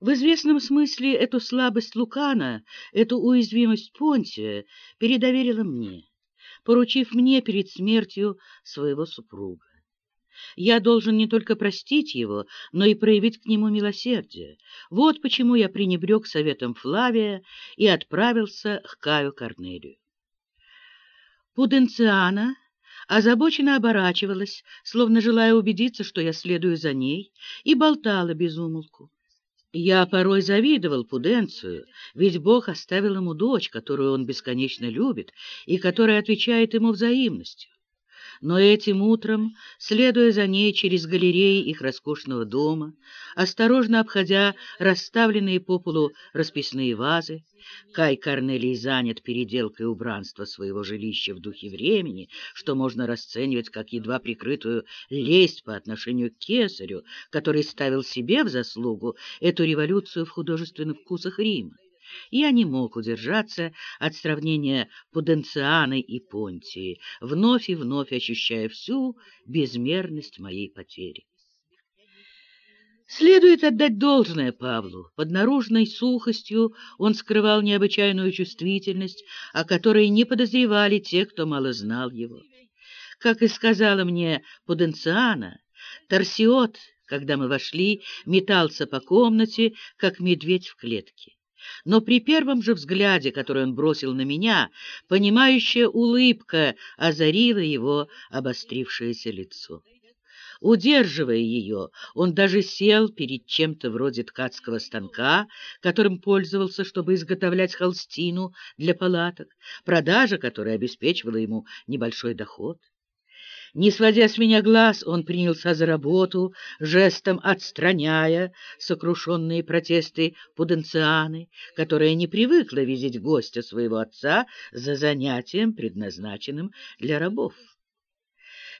В известном смысле эту слабость Лукана, эту уязвимость Понтия передоверила мне, поручив мне перед смертью своего супруга. Я должен не только простить его, но и проявить к нему милосердие. Вот почему я пренебрег советом Флавия и отправился к Каю Корнелию. Пуденциана озабоченно оборачивалась, словно желая убедиться, что я следую за ней, и болтала без умолку. Я порой завидовал Пуденцию, ведь Бог оставил ему дочь, которую он бесконечно любит и которая отвечает ему взаимностью но этим утром, следуя за ней через галереи их роскошного дома, осторожно обходя расставленные по полу расписные вазы, Кай Корнелий занят переделкой убранства своего жилища в духе времени, что можно расценивать как едва прикрытую лесть по отношению к кесарю, который ставил себе в заслугу эту революцию в художественных вкусах Рима. Я не мог удержаться от сравнения Пуденцианы и Понтии, вновь и вновь ощущая всю безмерность моей потери. Следует отдать должное Павлу. Под наружной сухостью он скрывал необычайную чувствительность, о которой не подозревали те, кто мало знал его. Как и сказала мне Пуденциана, Торсиот, когда мы вошли, метался по комнате, как медведь в клетке но при первом же взгляде, который он бросил на меня, понимающая улыбка озарила его обострившееся лицо. Удерживая ее, он даже сел перед чем-то вроде ткацкого станка, которым пользовался, чтобы изготовлять холстину для палаток, продажа которой обеспечивала ему небольшой доход. Не сводя с меня глаз, он принялся за работу, жестом отстраняя сокрушенные протесты Пуденцианы, которая не привыкла видеть гостя своего отца за занятием, предназначенным для рабов.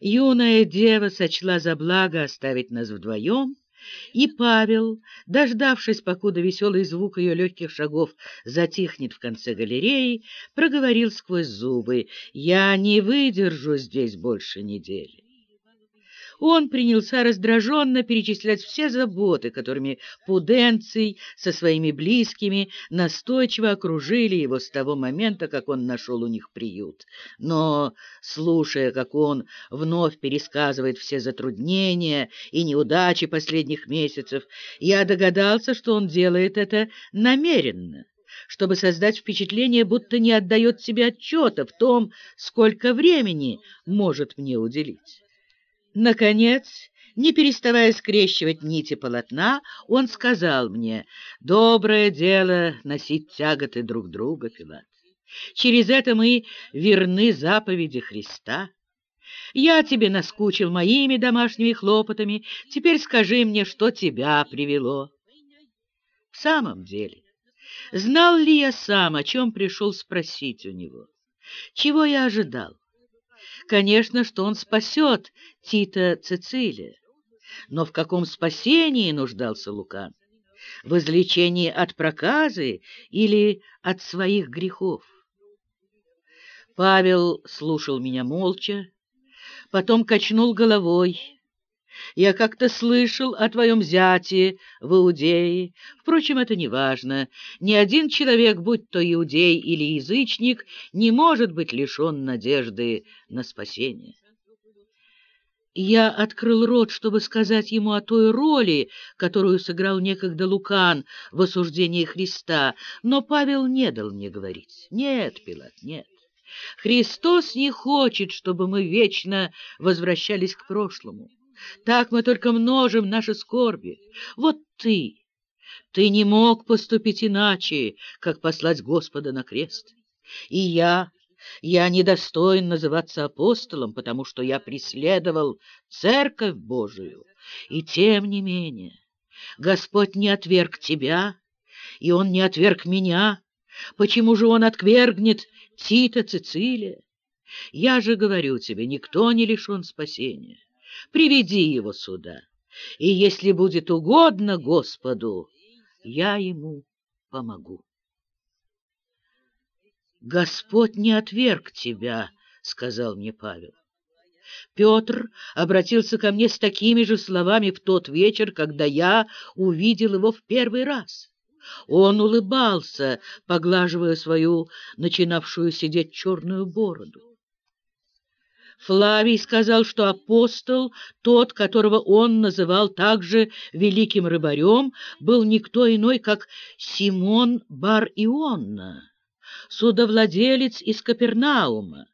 Юная дева сочла за благо оставить нас вдвоем, и Павел, дождавшись, покуда веселый звук ее легких шагов затихнет в конце галереи, проговорил сквозь зубы «Я не выдержу здесь больше недели». Он принялся раздраженно перечислять все заботы, которыми Пуденций со своими близкими настойчиво окружили его с того момента, как он нашел у них приют. Но, слушая, как он вновь пересказывает все затруднения и неудачи последних месяцев, я догадался, что он делает это намеренно чтобы создать впечатление, будто не отдает себе отчета в том, сколько времени может мне уделить. Наконец, не переставая скрещивать нити полотна, он сказал мне, «Доброе дело носить тяготы друг друга, Пилат. Через это мы верны заповеди Христа. Я тебе наскучил моими домашними хлопотами, теперь скажи мне, что тебя привело». В самом деле, знал ли я сам, о чем пришел спросить у него? Чего я ожидал? Конечно, что он спасет Тита Цицилия. Но в каком спасении нуждался Лукан? В излечении от проказы или от своих грехов? Павел слушал меня молча, потом качнул головой, я как-то слышал о твоем зяте в Иудее. Впрочем, это не важно. Ни один человек, будь то иудей или язычник, не может быть лишен надежды на спасение. Я открыл рот, чтобы сказать ему о той роли, которую сыграл некогда Лукан в осуждении Христа, но Павел не дал мне говорить. Нет, Пилат, нет. Христос не хочет, чтобы мы вечно возвращались к прошлому. Так мы только множим наши скорби. Вот ты, ты не мог поступить иначе, как послать Господа на крест. И я, я недостоин называться апостолом, потому что я преследовал Церковь Божию. И тем не менее, Господь не отверг тебя, и Он не отверг меня. Почему же Он отвергнет Тита Цицилия? Я же говорю тебе, никто не лишен спасения приведи его сюда, и если будет угодно Господу, я ему помогу. Господь не отверг тебя, — сказал мне Павел. Петр обратился ко мне с такими же словами в тот вечер, когда я увидел его в первый раз. Он улыбался, поглаживая свою начинавшую сидеть черную бороду. Флавий сказал, что апостол, тот, которого он называл также великим рыбарем, был никто иной, как Симон бар Ионна, судовладелец из Капернаума.